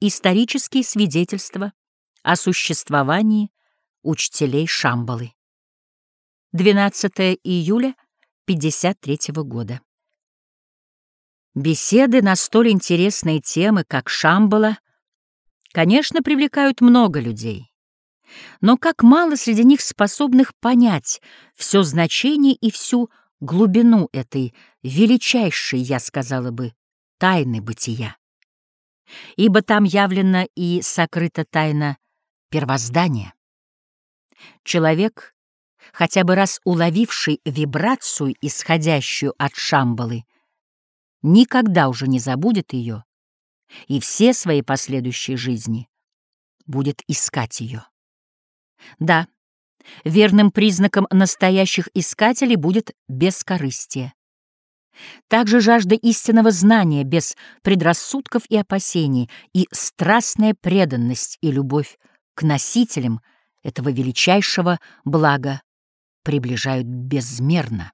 Исторические свидетельства о существовании учителей Шамбалы. 12 июля 53 года. Беседы на столь интересные темы, как Шамбала, конечно, привлекают много людей. Но как мало среди них способных понять все значение и всю глубину этой величайшей, я сказала бы, тайны бытия. Ибо там явлена и сокрыта тайна первоздания. Человек, хотя бы раз уловивший вибрацию, исходящую от Шамбалы, никогда уже не забудет ее и все свои последующие жизни будет искать ее. Да, верным признаком настоящих искателей будет бескорыстие. Также жажда истинного знания без предрассудков и опасений и страстная преданность и любовь к носителям этого величайшего блага приближают безмерно.